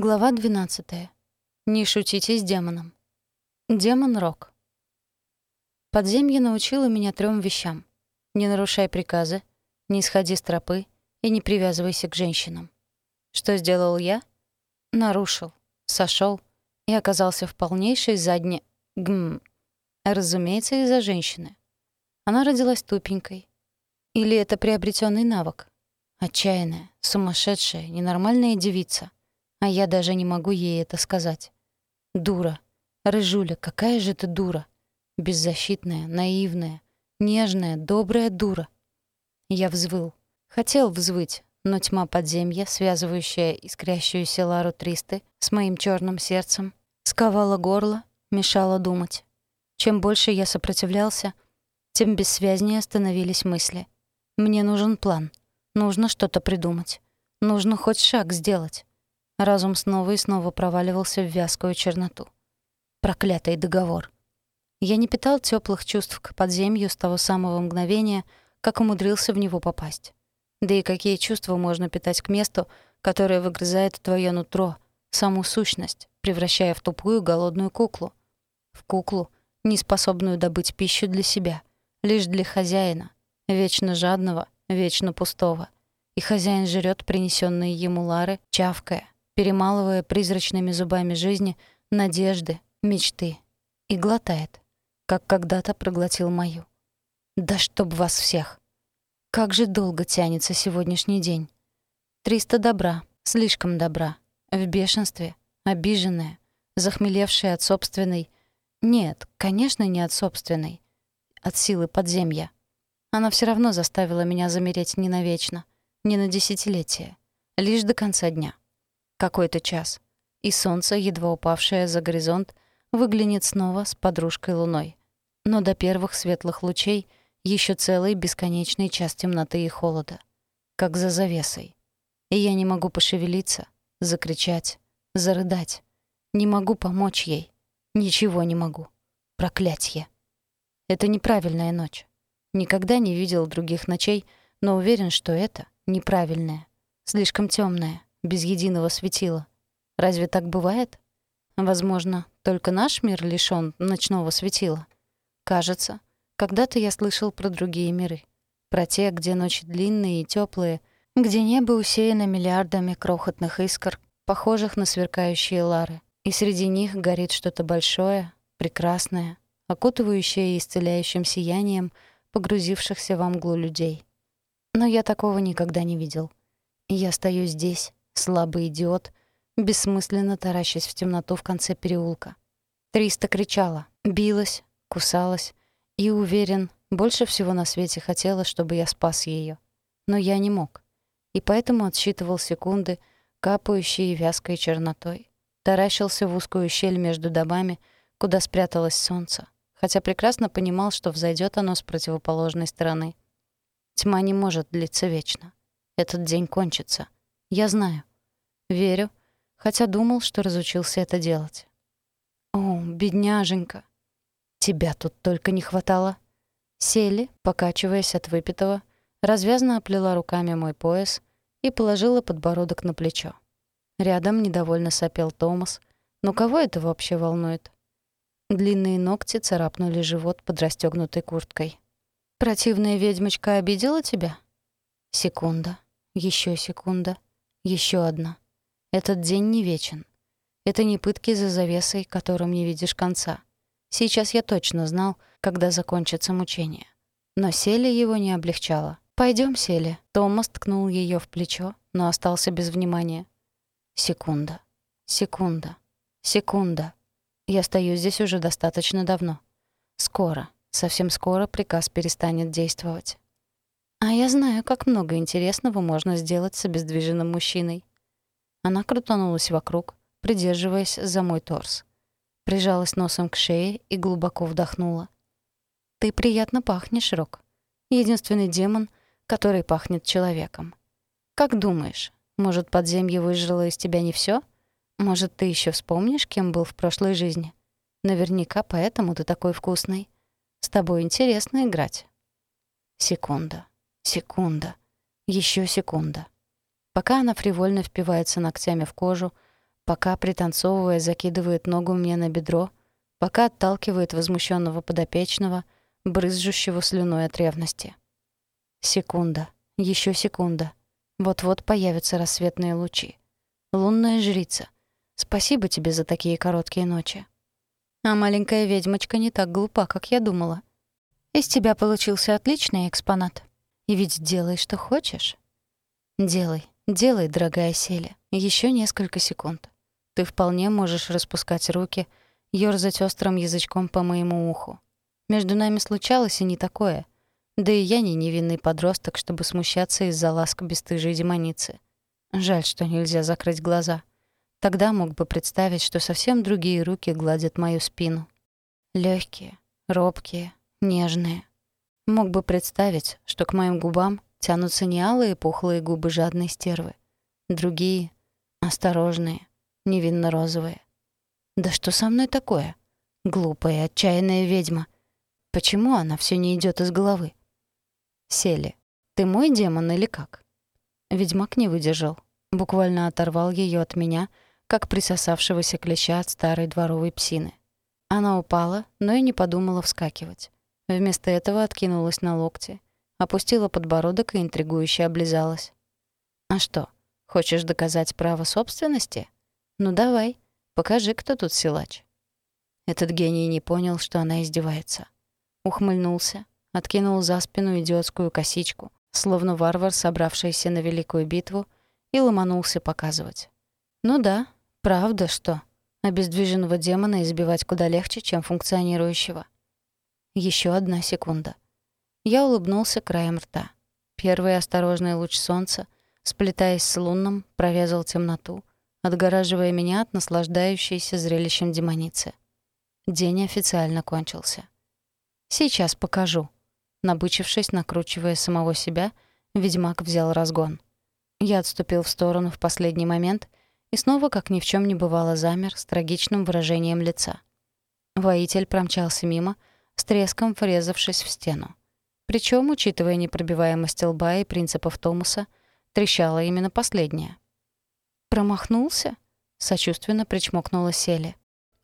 Глава 12. Не шутите с демоном. Демон Рок. Подземье научило меня трем вещам. Не нарушай приказы, не сходи с тропы и не привязывайся к женщинам. Что сделал я? Нарушил, сошел и оказался в полнейшей задне... Гм. Разумеется, из-за женщины. Она родилась тупенькой. Или это приобретенный навык? Отчаянная, сумасшедшая, ненормальная девица. А я даже не могу ей это сказать. Дура. Рыжуля, какая же ты дура. Беззащитная, наивная, нежная, добрая дура. Я взвыл. Хотел взвыть, но тьма подземья, связывающая искрящуюся Лару Тристы с моим черным сердцем, сковала горло, мешала думать. Чем больше я сопротивлялся, тем бессвязнее становились мысли. Мне нужен план. Нужно что-то придумать. Нужно хоть шаг сделать. Разум снова и снова проваливался в вязкую черноту. Проклятый договор. Я не питал теплых чувств к подземью с того самого мгновения, как умудрился в него попасть. Да и какие чувства можно питать к месту, которое выгрызает твое нутро, саму сущность, превращая в тупую голодную куклу? В куклу, не способную добыть пищу для себя, лишь для хозяина, вечно жадного, вечно пустого. И хозяин жрет принесенные ему лары, чавкая, перемалывая призрачными зубами жизни надежды, мечты. И глотает, как когда-то проглотил мою. Да чтоб вас всех! Как же долго тянется сегодняшний день. Триста добра, слишком добра, в бешенстве, обиженная, захмелевшая от собственной... Нет, конечно, не от собственной. От силы подземья. Она все равно заставила меня замереть не навечно, не на десятилетие, лишь до конца дня. Какой-то час. И солнце, едва упавшее за горизонт, выглянет снова с подружкой луной. Но до первых светлых лучей еще целый бесконечный час темноты и холода. Как за завесой. И я не могу пошевелиться, закричать, зарыдать. Не могу помочь ей. Ничего не могу. Проклятье. Это неправильная ночь. Никогда не видел других ночей, но уверен, что это неправильная, слишком темная без единого светила. Разве так бывает? Возможно, только наш мир лишён ночного светила. Кажется, когда-то я слышал про другие миры. Про те, где ночи длинные и тёплые, где небо усеяно миллиардами крохотных искр, похожих на сверкающие лары, и среди них горит что-то большое, прекрасное, окутывающее исцеляющим сиянием погрузившихся во мглу людей. Но я такого никогда не видел. И я стою здесь, Слабый идиот, бессмысленно таращась в темноту в конце переулка. Триста кричала, билась, кусалась и, уверен, больше всего на свете хотела, чтобы я спас ее. Но я не мог. И поэтому отсчитывал секунды, капающие вязкой чернотой. Таращился в узкую щель между домами, куда спряталось солнце, хотя прекрасно понимал, что взойдет оно с противоположной стороны. Тьма не может длиться вечно. Этот день кончится. Я знаю. Верю, хотя думал, что разучился это делать. О, бедняженька. Тебя тут только не хватало. Сели, покачиваясь от выпитого, развязно оплела руками мой пояс и положила подбородок на плечо. Рядом недовольно сопел Томас. Но кого это вообще волнует? Длинные ногти царапнули живот под расстёгнутой курткой. «Противная ведьмочка обидела тебя?» Секунда, еще секунда, еще одна. Этот день не вечен. Это не пытки за завесой, которым не видишь конца. Сейчас я точно знал, когда закончится мучение. Но Селия его не облегчала. Пойдем, Селия». Томас ткнул ее в плечо, но остался без внимания. Секунда. Секунда. Секунда. Я стою здесь уже достаточно давно. Скоро, совсем скоро приказ перестанет действовать. А я знаю, как много интересного можно сделать с обездвиженным мужчиной. Она крутанулась вокруг, придерживаясь за мой торс. Прижалась носом к шее и глубоко вдохнула. «Ты приятно пахнешь, Рок. Единственный демон, который пахнет человеком. Как думаешь, может, подземье выжило из тебя не все? Может, ты еще вспомнишь, кем был в прошлой жизни? Наверняка поэтому ты такой вкусный. С тобой интересно играть». Секунда, секунда, еще секунда. Пока она фривольно впивается ногтями в кожу, пока, пританцовывая, закидывает ногу мне на бедро, пока отталкивает возмущенного подопечного, брызжущего слюной от ревности. Секунда, еще секунда. Вот-вот появятся рассветные лучи. Лунная жрица, спасибо тебе за такие короткие ночи. А маленькая ведьмочка не так глупа, как я думала. Из тебя получился отличный экспонат. И ведь делай, что хочешь. Делай, делай, дорогая Селя. Еще несколько секунд. Ты вполне можешь распускать руки, ёрзать острым язычком по моему уху. Между нами случалось и не такое. Да и я не невинный подросток, чтобы смущаться из-за ласк бесстыжей демоницы. Жаль, что нельзя закрыть глаза. Тогда мог бы представить, что совсем другие руки гладят мою спину. Легкие, робкие, нежные. Мог бы представить, что к моим губам тянутся не алые пухлые губы жадной стервы. Другие — осторожные, невинно-розовые. Да что со мной такое? Глупая, отчаянная ведьма. Почему она все не идет из головы? Сели. Ты мой демон или как? Ведьмак не выдержал. Буквально оторвал ее от меня, как присосавшегося клеща от старой дворовой псины. Она упала, но и не подумала вскакивать. Вместо этого откинулась на локти, опустила подбородок и интригующе облизалась. «А что, хочешь доказать право собственности? Ну давай, покажи, кто тут силач». Этот гений не понял, что она издевается. Ухмыльнулся, откинул за спину идиотскую косичку, словно варвар, собравшийся на великую битву, и ломанулся показывать. «Ну да, правда, что обездвиженного демона избивать куда легче, чем функционирующего». Еще одна секунда. Я улыбнулся краем рта. Первый осторожный луч солнца, сплетаясь с лунным, прорезал темноту, отгораживая меня от наслаждающейся зрелищем демоницы. День официально кончился. «Сейчас покажу». Набычившись, накручивая самого себя, ведьмак взял разгон. Я отступил в сторону в последний момент и снова, как ни в чем не бывало, замер с трагичным выражением лица. Воитель промчался мимо, с треском врезавшись в стену. Причем, учитывая непробиваемость лба и принципов Томаса, трещала именно последняя. «Промахнулся?» — сочувственно причмокнула Селя.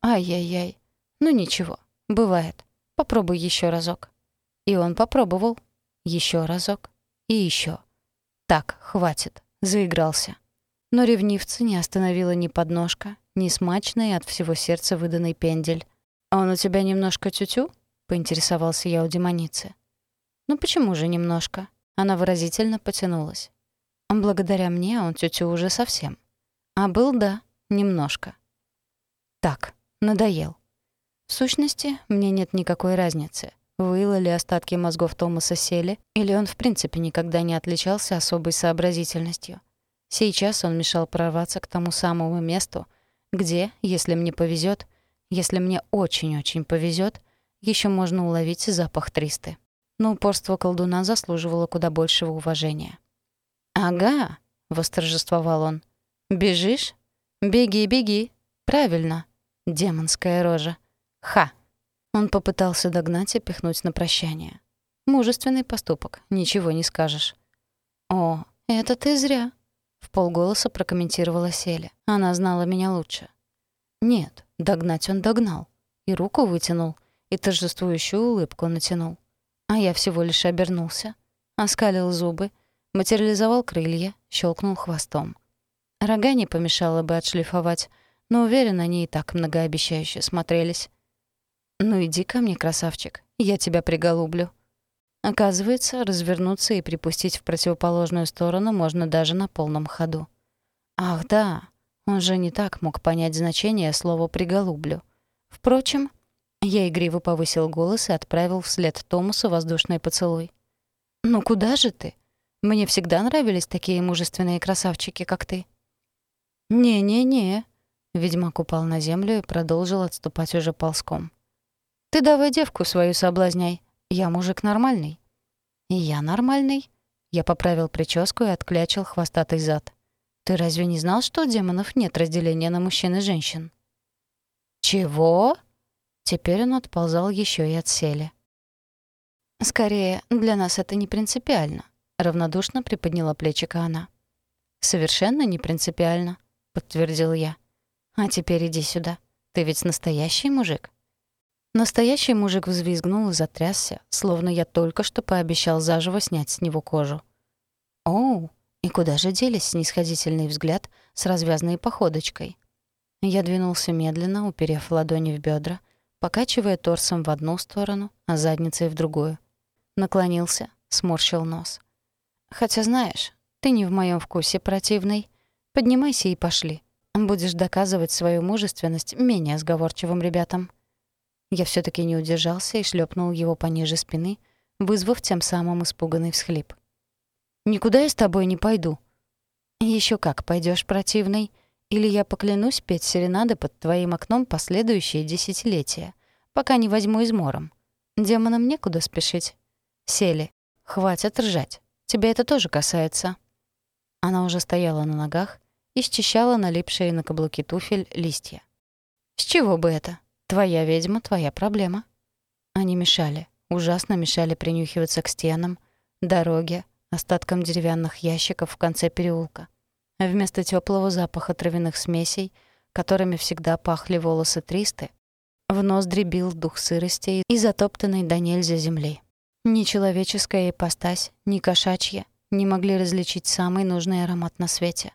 «Ай-яй-яй. Ну ничего, бывает. Попробуй еще разок». И он попробовал. Еще разок. И еще. Так, хватит. Заигрался. Но ревнивца не остановила ни подножка, ни смачный от всего сердца выданный пендель. «А он у тебя немножко тютю?» — поинтересовался я у демоницы. «Ну почему же немножко?» Она выразительно потянулась. «Благодаря мне он тетю уже совсем. А был, да, немножко». «Так, надоел. В сущности, мне нет никакой разницы, выла ли остатки мозгов Томаса сели, или он в принципе никогда не отличался особой сообразительностью. Сейчас он мешал прорваться к тому самому месту, где, если мне повезет, если мне очень-очень повезет, еще можно уловить запах тристы. Но упорство колдуна заслуживало куда большего уважения. «Ага», — восторжествовал он. «Бежишь? Беги, беги. Правильно. Демонская рожа. Ха!» Он попытался догнать и пихнуть на прощание. Мужественный поступок, ничего не скажешь. «О, это ты зря», — в полголоса прокомментировала Селя. Она знала меня лучше. «Нет, догнать он догнал. И руку вытянул, и торжествующую улыбку натянул. А я всего лишь обернулся, оскалил зубы, материализовал крылья, щелкнул хвостом. Рога не помешало бы отшлифовать, но уверен, они и так многообещающе смотрелись. «Ну иди ко мне, красавчик, я тебя приголублю». Оказывается, развернуться и припустить в противоположную сторону можно даже на полном ходу. Ах да, он же не так мог понять значение слова «приголублю». Впрочем, я игриво повысил голос и отправил вслед Томасу воздушный поцелуй. «Ну куда же ты? Мне всегда нравились такие мужественные красавчики, как ты». «Не-не-не», — ведьмак упал на землю и продолжил отступать уже ползком. «Ты давай девку свою соблазняй. Я мужик нормальный». «И я нормальный?» Я поправил прическу и отклячил хвостатый зад. «Ты разве не знал, что у демонов нет разделения на мужчин и женщин?» «Чего?» Теперь он отползал еще и от сели. «Скорее, для нас это не принципиально», — равнодушно приподняла плечика она. «Совершенно не принципиально», — подтвердил я. А теперь иди сюда. Ты ведь настоящий мужик. Настоящий мужик взвизгнул и затрясся, словно я только что пообещал заживо снять с него кожу. Оу, и куда же делись снисходительный взгляд с развязной походочкой? Я двинулся медленно, уперев ладони в бедра, покачивая торсом в одну сторону, а задницей в другую. Наклонился, сморщил нос. «Хотя знаешь, ты не в моем вкусе противный. Поднимайся и пошли. Будешь доказывать свою мужественность менее сговорчивым ребятам». Я все таки не удержался и шлепнул его пониже спины, вызвав тем самым испуганный всхлип. «Никуда я с тобой не пойду». Еще как пойдешь, противный. Или я поклянусь петь серенады под твоим окном последующие десятилетия, пока не возьму измором. Демонам некуда спешить. Сели. Хватит ржать. Тебя это тоже касается». Она уже стояла на ногах и счищала налипшие на каблуки туфель листья. «С чего бы это? Твоя ведьма — твоя проблема». Они мешали, ужасно мешали принюхиваться к стенам, дороге, остаткам деревянных ящиков в конце переулка. Вместо теплого запаха травяных смесей, которыми всегда пахли волосы Тристы, в нос дребил дух сырости и затоптанной до нельзя земли. Ни человеческая ипостась, ни кошачья не могли различить самый нужный аромат на свете.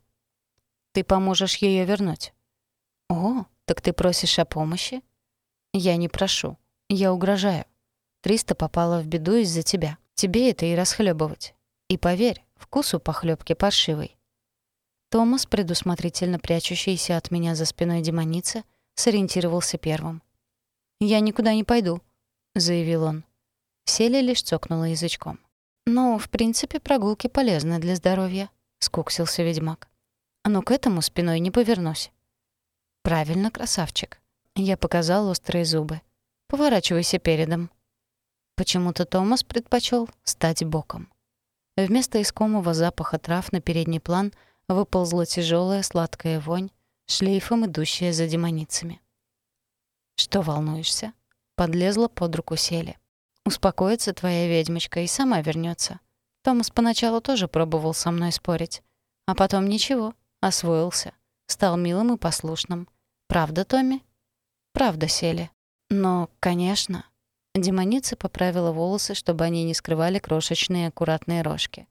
«Ты поможешь ее вернуть?» «О, так ты просишь о помощи?» «Я не прошу. Я угрожаю. Триста попала в беду из-за тебя. Тебе это и расхлебывать. И поверь, вкус у похлебки паршивый». Томас, предусмотрительно прячущийся от меня за спиной демоницы, сориентировался первым. «Я никуда не пойду», — заявил он. Селя лишь цокнула язычком. «Ну, в принципе, прогулки полезны для здоровья», — скуксился ведьмак. «Но к этому спиной не повернусь». «Правильно, красавчик». Я показал острые зубы. «Поворачивайся передом». Почему-то Томас предпочел стать боком. Вместо искомого запаха трав на передний план выползла тяжелая сладкая вонь, шлейфом идущая за демоницами. «Что волнуешься?» Подлезла под руку Сели. Успокоится твоя ведьмочка и сама вернется. Томас поначалу тоже пробовал со мной спорить. А потом ничего, освоился. Стал милым и послушным. Правда, Томми? Правда, Сели. Но, конечно... Демоница поправила волосы, чтобы они не скрывали крошечные аккуратные рожки.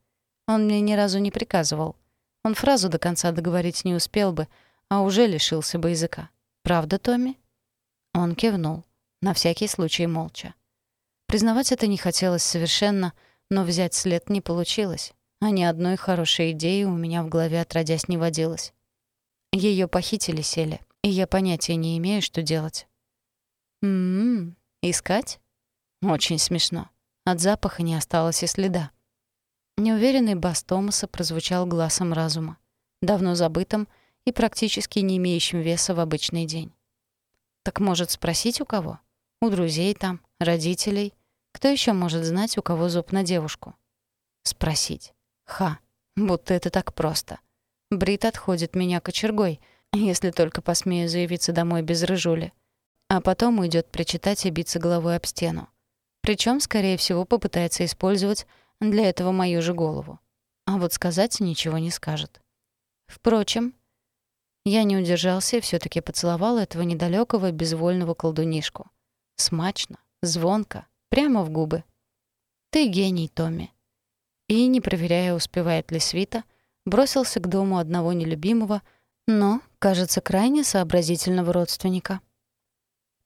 Он мне ни разу не приказывал. Он фразу до конца договорить не успел бы, а уже лишился бы языка. «Правда, Томми?» Он кивнул, на всякий случай молча. Признавать это не хотелось совершенно, но взять след не получилось, а ни одной хорошей идеи у меня в голове отродясь не водилось. Ее похитили сели, и я понятия не имею, что делать. «М-м, искать?» Очень смешно. От запаха не осталось и следа. Неуверенный бас Томаса прозвучал глазом разума, давно забытым и практически не имеющим веса в обычный день. Так может спросить у кого? У друзей там, родителей, кто еще может знать, у кого зуб на девушку? Спросить. Ха, будто это так просто. Брит отходит меня кочергой, если только посмею заявиться домой без рыжули. А потом уйдет причитать и биться головой об стену. Причем, скорее всего, попытается использовать для этого мою же голову. А вот сказать ничего не скажет. Впрочем, я не удержался и все таки поцеловал этого недалекого безвольного колдунишку. Смачно, звонко, Прямо в губы. «Ты гений, Томми». И, не проверяя, успевает ли свита, бросился к дому одного нелюбимого, но, кажется, крайне сообразительного родственника.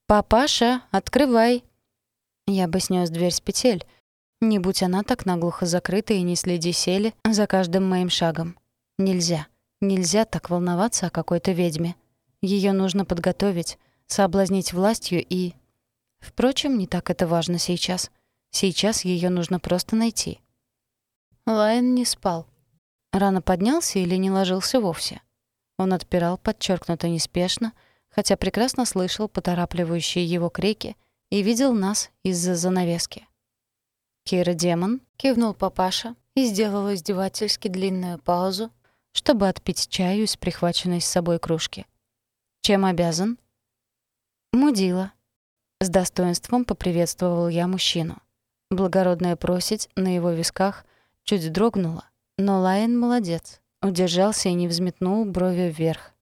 «Папаша, открывай!» Я бы снес дверь с петель, не будь она так наглухо закрыта и не следи сели за каждым моим шагом. Нельзя, нельзя так волноваться о какой-то ведьме. Ее нужно подготовить, соблазнить властью и Впрочем, не так это важно сейчас. Сейчас ее нужно просто найти. Лайн не спал. Рано поднялся или не ложился вовсе. Он отпирал подчеркнуто неспешно, хотя прекрасно слышал поторапливающие его крики и видел нас из-за занавески. «Кира демон», — кивнул папаша и сделал издевательски длинную паузу, чтобы отпить чаю из прихваченной с собой кружки. «Чем обязан?» «Мудила», с достоинством поприветствовал я мужчину. Благородная просить на его висках чуть дрогнула, но Лайен молодец. Удержался и не взметнул брови вверх.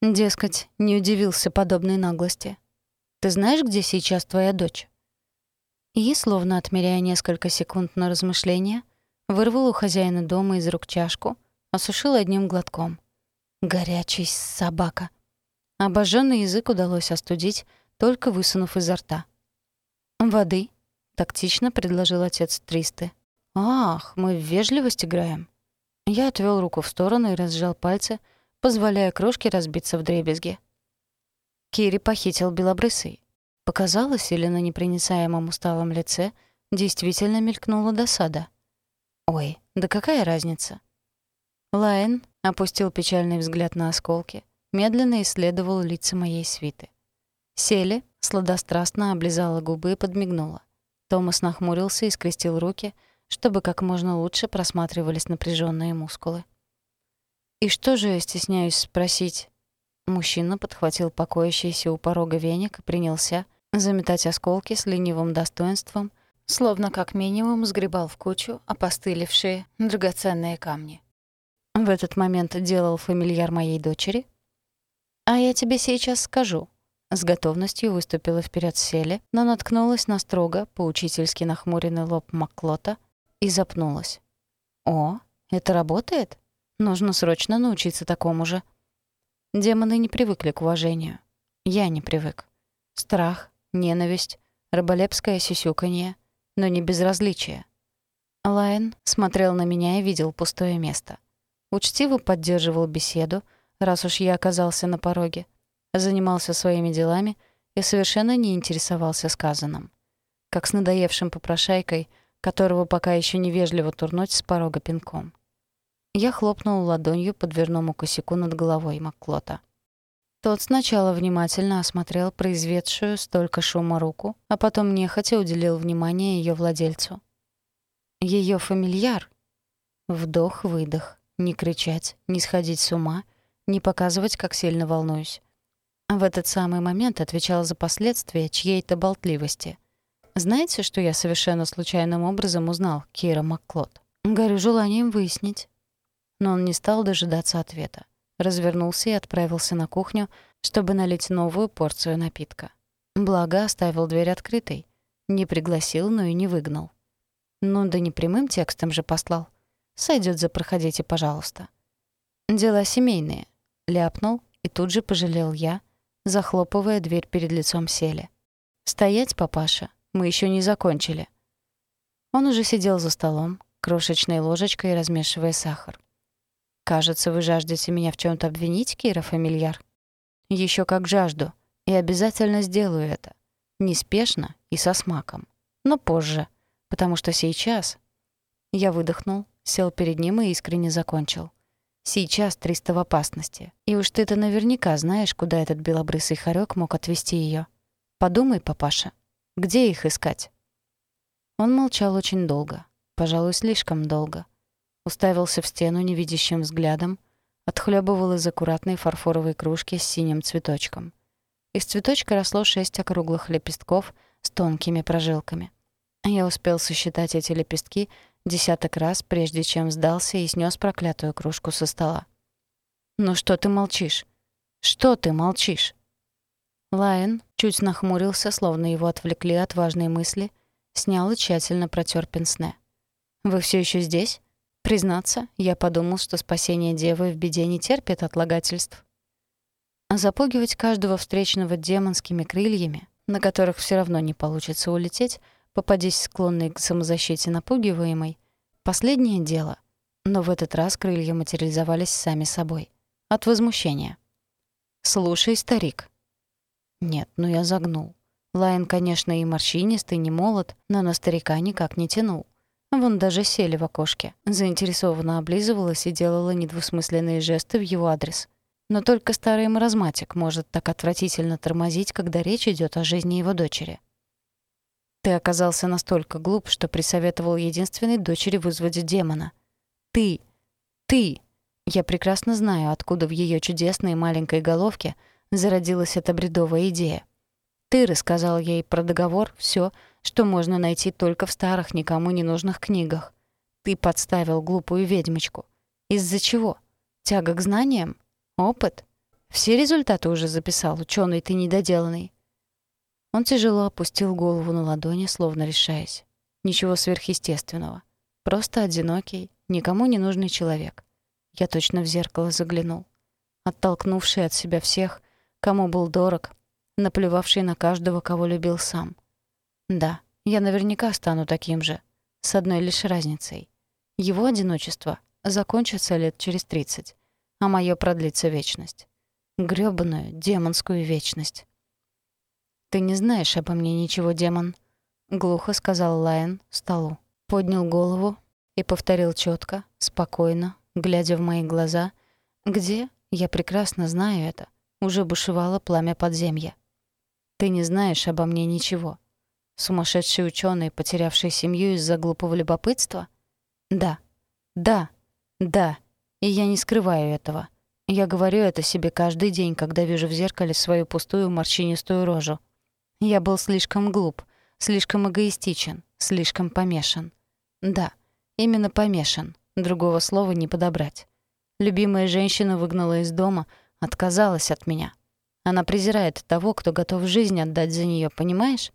Дескать, не удивился подобной наглости. «Ты знаешь, где сейчас твоя дочь?» И, словно отмеряя несколько секунд на размышление, вырвал у хозяина дома из рук чашку, осушил одним глотком. Горячий собака. Обожженный язык удалось остудить, только высунув изо рта. «Воды», — тактично предложил отец Тристы. «Ах, мы в вежливость играем». Я отвел руку в сторону и разжал пальцы, позволяя крошке разбиться в дребезги. Кири похитил белобрысый. Показалось, или на непроницаемом усталом лице действительно мелькнула досада. «Ой, да какая разница?» Лайн опустил печальный взгляд на осколки, медленно исследовал лица моей свиты. Сели, сладострастно облизала губы и подмигнула. Томас нахмурился и скрестил руки, чтобы как можно лучше просматривались напряженные мускулы. «И что же, я стесняюсь спросить?» Мужчина подхватил покоящийся у порога веник и принялся заметать осколки с ленивым достоинством, словно как минимум сгребал в кучу опостылевшие драгоценные камни. В этот момент делал фамильяр моей дочери. «А я тебе сейчас скажу». С готовностью выступила вперед Селе, но наткнулась на строго, поучительски нахмуренный лоб Маклота и запнулась. «О, это работает? Нужно срочно научиться такому же». Демоны не привыкли к уважению. Я не привык. Страх, ненависть, раболепское сюсюканье, но не безразличие. Лайн смотрел на меня и видел пустое место. Учтиво поддерживал беседу, раз уж я оказался на пороге, занимался своими делами и совершенно не интересовался сказанным. Как с надоевшим попрошайкой, которого пока еще невежливо турнуть с порога пинком. Я хлопнул ладонью по дверному косяку над головой Макклота. Тот сначала внимательно осмотрел произведшую столько шума руку, а потом нехотя уделил внимание ее владельцу. Ее фамильяр. Вдох-выдох. Не кричать, не сходить с ума, не показывать, как сильно волнуюсь. В этот самый момент отвечал за последствия чьей-то болтливости. Знаете, что я совершенно случайным образом узнал Кира Макклод? Горю желанием выяснить. Но он не стал дожидаться ответа развернулся и отправился на кухню, чтобы налить новую порцию напитка. Благо, оставил дверь открытой. Не пригласил, но и не выгнал. Ну да не прямым текстом же послал. Сойдет за «проходите, пожалуйста». «Дела семейные», — ляпнул и тут же пожалел я, захлопывая дверь перед лицом сели. «Стоять, папаша, мы еще не закончили». Он уже сидел за столом, крошечной ложечкой размешивая сахар. Кажется, вы жаждете меня в чем то обвинить, Кира Фамильяр. Еще как жажду, и обязательно сделаю это. Неспешно и со смаком. Но позже, потому что сейчас... Я выдохнул, сел перед ним и искренне закончил. Сейчас Триста в опасности. И уж ты-то наверняка знаешь, куда этот белобрысый хорек мог отвезти ее. Подумай, папаша, где их искать? Он молчал очень долго, пожалуй, слишком долго уставился в стену невидящим взглядом, отхлебывал из аккуратной фарфоровой кружки с синим цветочком. Из цветочка росло шесть округлых лепестков с тонкими прожилками. Я успел сосчитать эти лепестки десяток раз, прежде чем сдался и снес проклятую кружку со стола. «Ну что ты молчишь? Что ты молчишь?» Лайон чуть нахмурился, словно его отвлекли от важной мысли, снял и тщательно протер пенсне. «Вы все еще здесь?» Признаться, я подумал, что спасение девы в беде не терпит отлагательств. А запугивать каждого встречного демонскими крыльями, на которых все равно не получится улететь, попадись склонный к самозащите напугиваемой, последнее дело. Но в этот раз крылья материализовались сами собой. От возмущения. «Слушай, старик». Нет, ну я загнул. Лайн, конечно, и морщинистый, не молод, но на старика никак не тянул. Вон даже сели в окошке. Заинтересованно облизывалась и делала недвусмысленные жесты в его адрес. Но только старый маразматик может так отвратительно тормозить, когда речь идет о жизни его дочери. Ты оказался настолько глуп, что присоветовал единственной дочери вызвать демона. Ты! Ты! Я прекрасно знаю, откуда в ее чудесной маленькой головке зародилась эта бредовая идея. Ты рассказал ей про договор, все, что можно найти только в старых, никому не нужных книгах. Ты подставил глупую ведьмочку. Из-за чего? Тяга к знаниям? Опыт? Все результаты уже записал, ученый ты недоделанный». Он тяжело опустил голову на ладони, словно решаясь. Ничего сверхъестественного. Просто одинокий, никому не нужный человек. Я точно в зеркало заглянул. Оттолкнувший от себя всех, кому был дорог, наплевавший на каждого, кого любил сам. Да, я наверняка стану таким же, с одной лишь разницей. Его одиночество закончится лет через тридцать, а моё продлится вечность. грёбаную демонскую вечность. «Ты не знаешь обо мне ничего, демон», — глухо сказал Лайон столу. Поднял голову и повторил четко, спокойно, глядя в мои глаза, где, я прекрасно знаю это, уже бушевало пламя подземья. «Ты не знаешь обо мне ничего. Сумасшедший ученый, потерявший семью из-за глупого любопытства? Да, да, да, и я не скрываю этого. Я говорю это себе каждый день, когда вижу в зеркале свою пустую морщинистую рожу. Я был слишком глуп, слишком эгоистичен, слишком помешан. Да, именно помешан, другого слова не подобрать. Любимая женщина выгнала из дома, отказалась от меня. Она презирает того, кто готов жизнь отдать за нее, понимаешь?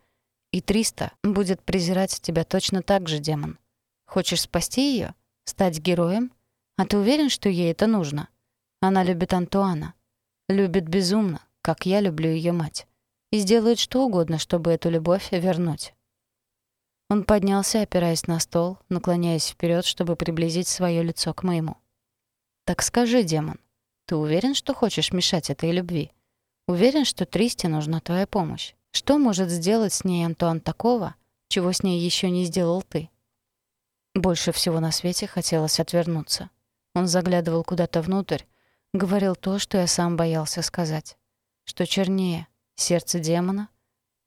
И Триста будет презирать тебя точно так же, демон. Хочешь спасти ее, Стать героем? А ты уверен, что ей это нужно? Она любит Антуана. Любит безумно, как я люблю ее мать. И сделает что угодно, чтобы эту любовь вернуть. Он поднялся, опираясь на стол, наклоняясь вперед, чтобы приблизить свое лицо к моему. «Так скажи, демон, ты уверен, что хочешь мешать этой любви? Уверен, что Тристи нужна твоя помощь? Что может сделать с ней Антуан такого, чего с ней еще не сделал ты?» Больше всего на свете хотелось отвернуться. Он заглядывал куда-то внутрь, говорил то, что я сам боялся сказать. Что чернее, сердце демона,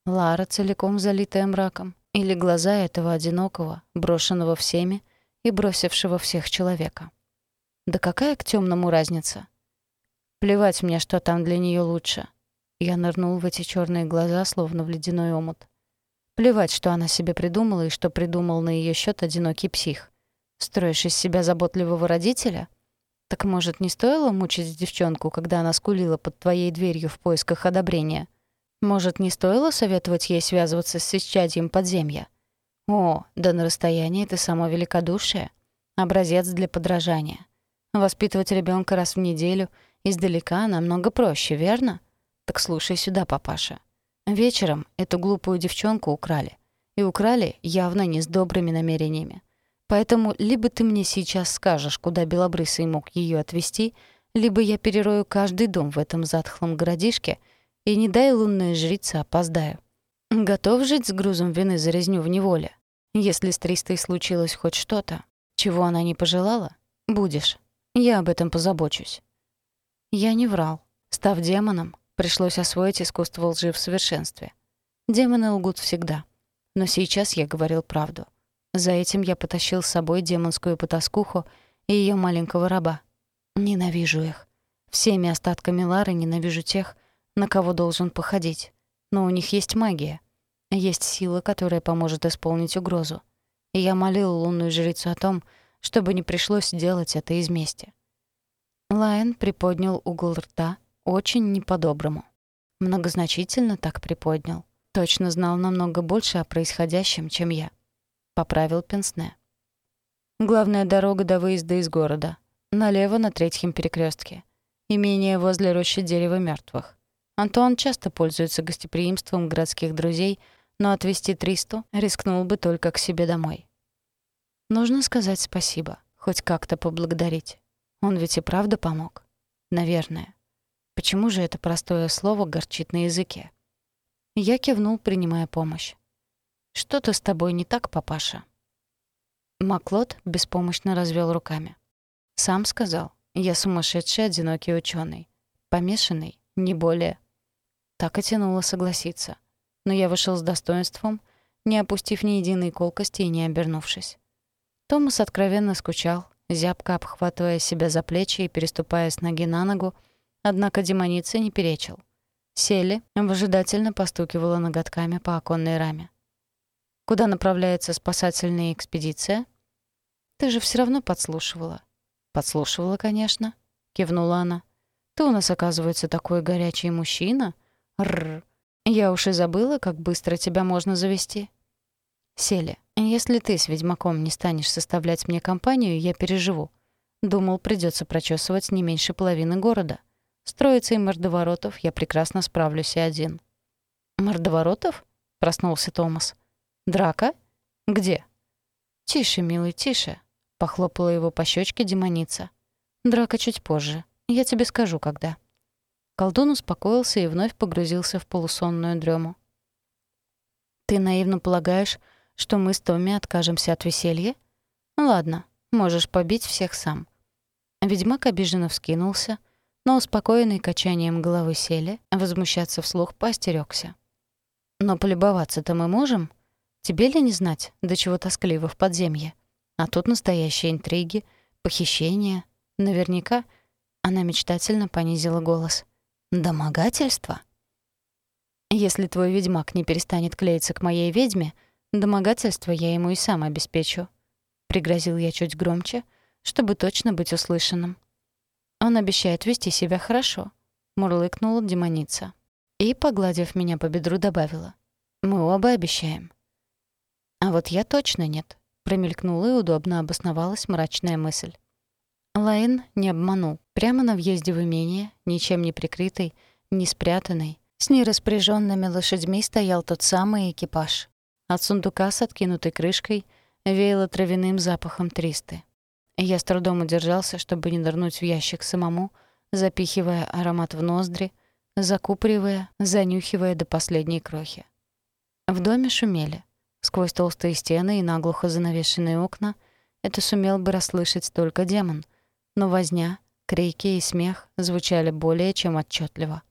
Лара, целиком залитая мраком, или глаза этого одинокого, брошенного всеми и бросившего всех человека. Да какая к темному разница? Плевать мне, что там для нее лучше. Я нырнул в эти черные глаза, словно в ледяной омут. Плевать, что она себе придумала и что придумал на ее счет одинокий псих. Строишь из себя заботливого родителя? Так, может, не стоило мучить девчонку, когда она скулила под твоей дверью в поисках одобрения? Может, не стоило советовать ей связываться с исчадьем подземья? О, да на расстоянии это само великодушие. Образец для подражания. Воспитывать ребенка раз в неделю издалека намного проще, верно? Так слушай сюда, папаша. Вечером эту глупую девчонку украли. И украли явно не с добрыми намерениями. Поэтому либо ты мне сейчас скажешь, куда Белобрысый мог ее отвезти, либо я перерою каждый дом в этом затхлом городишке и, не дай лунная жрица, опоздаю. Готов жить с грузом вины за резню в неволе? Если с Тристой случилось хоть что-то, чего она не пожелала, будешь. Я об этом позабочусь. Я не врал. Став демоном, Пришлось освоить искусство лжи в совершенстве. Демоны лгут всегда. Но сейчас я говорил правду. За этим я потащил с собой демонскую потаскуху и ее маленького раба. Ненавижу их. Всеми остатками Лары ненавижу тех, на кого должен походить. Но у них есть магия. Есть сила, которая поможет исполнить угрозу. И я молил лунную жрицу о том, чтобы не пришлось делать это из мести. Лайон приподнял угол рта, очень не по-доброму. Многозначительно так приподнял. Точно знал намного больше о происходящем, чем я. Поправил Пенсне. Главная дорога до выезда из города. Налево на третьем перекрестке. Имение возле рощи дерева мертвых. Антуан часто пользуется гостеприимством городских друзей, но отвезти Тристу рискнул бы только к себе домой. Нужно сказать спасибо, хоть как-то поблагодарить. Он ведь и правда помог. Наверное. Почему же это простое слово горчит на языке? Я кивнул, принимая помощь. «Что-то с тобой не так, папаша?» Маклод беспомощно развел руками. «Сам сказал, я сумасшедший одинокий ученый, Помешанный, не более». Так и тянуло согласиться. Но я вышел с достоинством, не опустив ни единой колкости и не обернувшись. Томас откровенно скучал, зябко обхватывая себя за плечи и переступая с ноги на ногу, Однако демоница не перечил. Сели, выжидательно постукивала ноготками по оконной раме. «Куда направляется спасательная экспедиция?» «Ты же все равно подслушивала». «Подслушивала, конечно», — кивнула она. Ты у нас, оказывается, такой горячий мужчина. Рр. Я уж и забыла, как быстро тебя можно завести. Сели. Если ты с ведьмаком не станешь составлять мне компанию, я переживу. Думал, придется прочесывать не меньше половины города. Строиться и мордоворотов я прекрасно справлюсь и один. «Мордоворотов?» — проснулся Томас. «Драка? Где?» «Тише, милый, тише», — похлопала его по щечке демоница. «Драка чуть позже. Я тебе скажу, когда». Колдун успокоился и вновь погрузился в полусонную дрему. «Ты наивно полагаешь, что мы с Томми откажемся от веселья? Ладно, можешь побить всех сам». Ведьмак обиженно вскинулся, но, успокоенный качанием головы сели, возмущаться вслух поостерёгся. «Но полюбоваться-то мы можем? Тебе ли не знать, до чего тоскливо в подземье? А тут настоящие интриги, похищения. Наверняка...» Она мечтательно понизила голос — Домогательство? Если твой ведьмак не перестанет клеиться к моей ведьме, домогательство я ему и сам обеспечу. Пригрозил я чуть громче, чтобы точно быть услышанным. Он обещает вести себя хорошо, мурлыкнула демоница. И, погладив меня по бедру, добавила. Мы оба обещаем. А вот я точно нет, промелькнула и удобно обосновалась мрачная мысль. Лайн не обманул. Прямо на въезде в имение, ничем не прикрытый, не спрятанный, с нераспоряженными лошадьми стоял тот самый экипаж. От сундука с откинутой крышкой веяло травяным запахом тристы. Я с трудом удержался, чтобы не нырнуть в ящик самому, запихивая аромат в ноздри, закупоривая, занюхивая до последней крохи. В доме шумели. Сквозь толстые стены и наглухо занавешенные окна это сумел бы расслышать только демон — но возня, крики и смех звучали более чем отчетливо.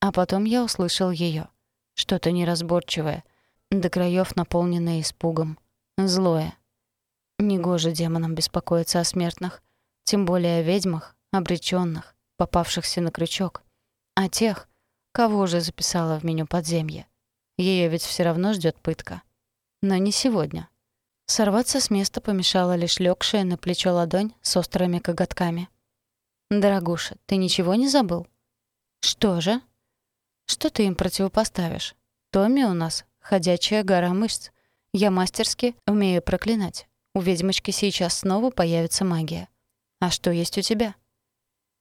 А потом я услышал ее, что-то неразборчивое, до краев наполненное испугом, злое. Негоже демонам беспокоиться о смертных, тем более о ведьмах, обречённых, попавшихся на крючок, а тех, кого уже записала в меню подземья. Ее ведь все равно ждет пытка. Но не сегодня. Сорваться с места помешала лишь лёгшая на плечо ладонь с острыми коготками. «Дорогуша, ты ничего не забыл?» «Что же?» «Что ты им противопоставишь? Томми у нас ходячая гора мышц. Я мастерски умею проклинать. У ведьмочки сейчас снова появится магия. А что есть у тебя?»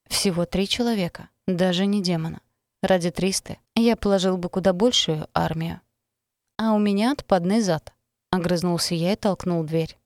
«Всего три человека, даже не демона. Ради триста я положил бы куда большую армию. А у меня отпадный зад». Огрызнулся я и толкнул дверь.